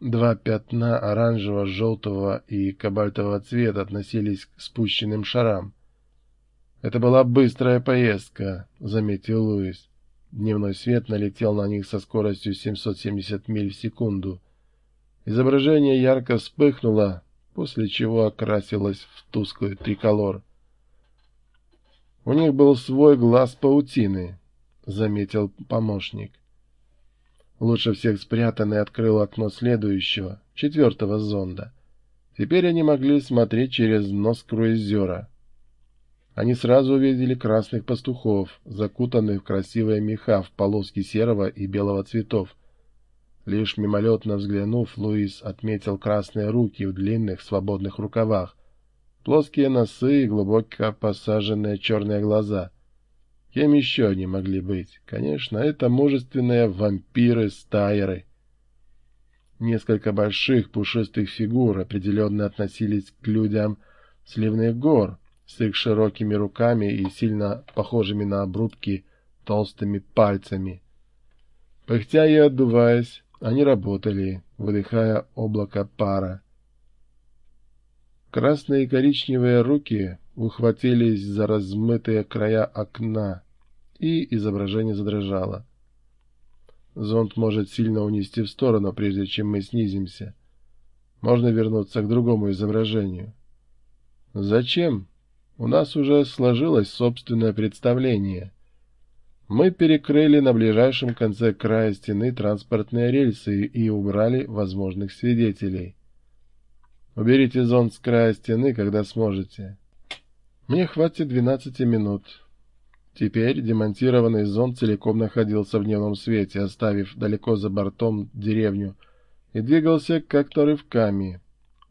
Два пятна оранжевого, желтого и кабальтового цвета относились к спущенным шарам. «Это была быстрая поездка», — заметил Луис. Дневной свет налетел на них со скоростью 770 миль в секунду. Изображение ярко вспыхнуло, после чего окрасилось в тусклый триколор. «У них был свой глаз паутины», — заметил помощник. Лучше всех спрятанный открыл окно следующего, четвертого зонда. Теперь они могли смотреть через нос круизера. Они сразу увидели красных пастухов, закутанных в красивые меха в полоски серого и белого цветов. Лишь мимолетно взглянув, Луис отметил красные руки в длинных свободных рукавах, плоские носы и глубоко посаженные черные глаза — Кем еще они могли быть? Конечно, это мужественные вампиры-стайеры. Несколько больших пушистых фигур определенно относились к людям сливных гор с их широкими руками и сильно похожими на обрубки толстыми пальцами. Пыхтя и отдуваясь, они работали, выдыхая облако пара. Красные и коричневые руки ухватились за размытые края окна, и изображение задрожало. Зонт может сильно унести в сторону, прежде чем мы снизимся. Можно вернуться к другому изображению. Зачем? У нас уже сложилось собственное представление. Мы перекрыли на ближайшем конце края стены транспортные рельсы и убрали возможных свидетелей. Уберите зонт с края стены, когда сможете. Мне хватит 12 минут. Теперь демонтированный зонт целиком находился в дневном свете, оставив далеко за бортом деревню, и двигался как-то рывками.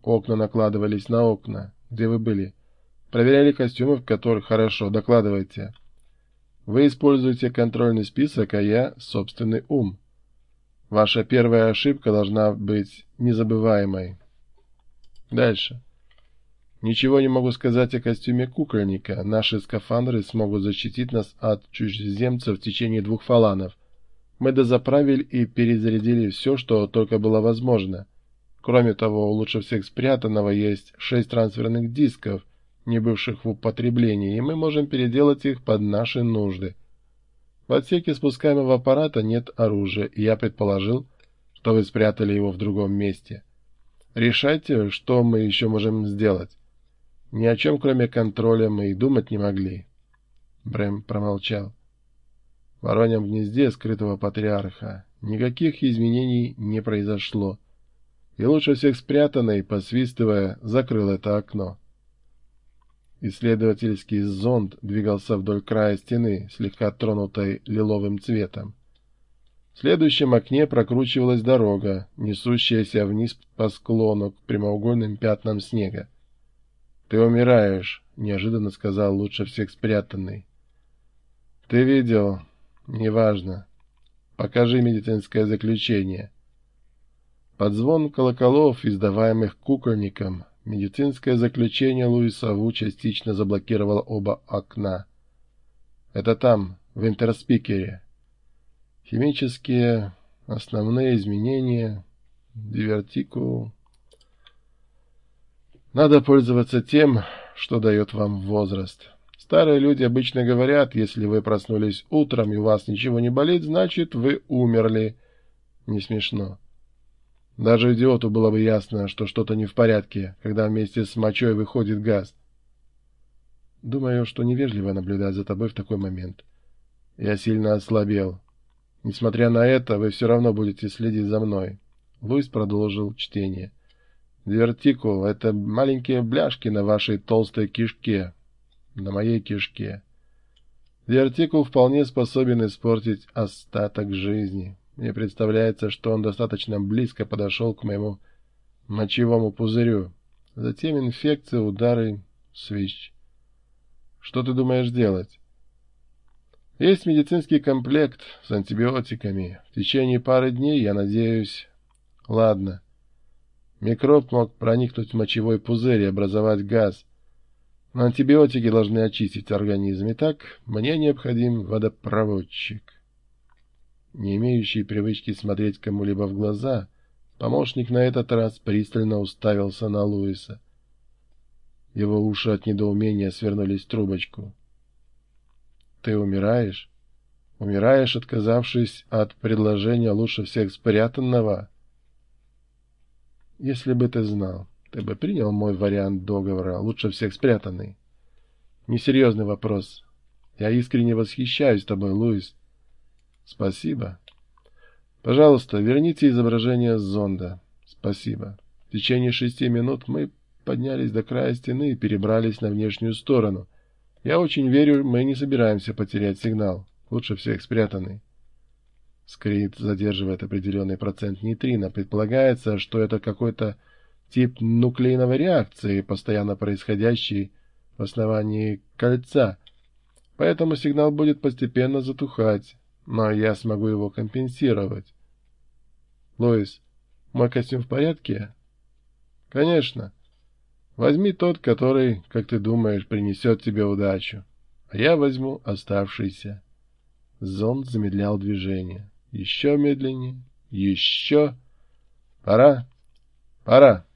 Окна накладывались на окна. Где вы были? Проверяли костюмы, в которых хорошо. Докладывайте. Вы используете контрольный список, а я — собственный ум. Ваша первая ошибка должна быть незабываемой. Дальше. Ничего не могу сказать о костюме кукольника. Наши скафандры смогут защитить нас от чужеземцев в течение двух фаланов. Мы дозаправили и перезарядили все, что только было возможно. Кроме того, у лучше всех спрятанного есть шесть трансферных дисков, не бывших в употреблении, и мы можем переделать их под наши нужды. В отсеке спускаемого аппарата нет оружия, и я предположил, что вы спрятали его в другом месте. Решайте, что мы еще можем сделать. Ни о чем, кроме контроля, мы и думать не могли. Брэм промолчал. В вороньем гнезде скрытого патриарха никаких изменений не произошло, и лучше всех спрятанный, посвистывая, закрыл это окно. Исследовательский зонд двигался вдоль края стены, слегка тронутой лиловым цветом. В следующем окне прокручивалась дорога, несущаяся вниз по склону к прямоугольным пятнам снега. «Ты умираешь», — неожиданно сказал лучше всех спрятанный. «Ты видел? Неважно. Покажи медицинское заключение». Под звон колоколов, издаваемых кукольником, медицинское заключение Луиса Ву частично заблокировало оба окна. «Это там, в интерспикере. Химические основные изменения, дивертикул...» Надо пользоваться тем, что дает вам возраст. Старые люди обычно говорят, если вы проснулись утром и у вас ничего не болит, значит, вы умерли. Не смешно. Даже идиоту было бы ясно, что что-то не в порядке, когда вместе с мочой выходит газ. Думаю, что невежливо наблюдать за тобой в такой момент. Я сильно ослабел. Несмотря на это, вы все равно будете следить за мной. Луис продолжил чтение. Дивертикул — это маленькие бляшки на вашей толстой кишке, на моей кишке. Дивертикул вполне способен испортить остаток жизни. Мне представляется, что он достаточно близко подошел к моему мочевому пузырю. Затем инфекция, удары, свищ. Что ты думаешь делать? Есть медицинский комплект с антибиотиками. В течение пары дней, я надеюсь... Ладно. Микроб мог проникнуть в мочевой пузырь и образовать газ. Но антибиотики должны очистить организм. Итак, мне необходим водопроводчик. Не имеющий привычки смотреть кому-либо в глаза, Помощник на этот раз пристально уставился на Луиса. Его уши от недоумения свернулись в трубочку. «Ты умираешь? Умираешь, отказавшись от предложения лучше всех спрятанного?» «Если бы ты знал, ты бы принял мой вариант договора, лучше всех спрятанный. Несерьезный вопрос. Я искренне восхищаюсь тобой, Луис. Спасибо. Пожалуйста, верните изображение с зонда. Спасибо. В течение шести минут мы поднялись до края стены и перебрались на внешнюю сторону. Я очень верю, мы не собираемся потерять сигнал. Лучше всех спрятанный. Скрит задерживает определенный процент нейтрино. Предполагается, что это какой-то тип нуклеиновой реакции, постоянно происходящей в основании кольца. Поэтому сигнал будет постепенно затухать, но я смогу его компенсировать. Лоис, мой костюм в порядке? Конечно. Возьми тот, который, как ты думаешь, принесет тебе удачу. А я возьму оставшийся. Зонд замедлял движение. Еще медленнее. Еще. Пора. Пора.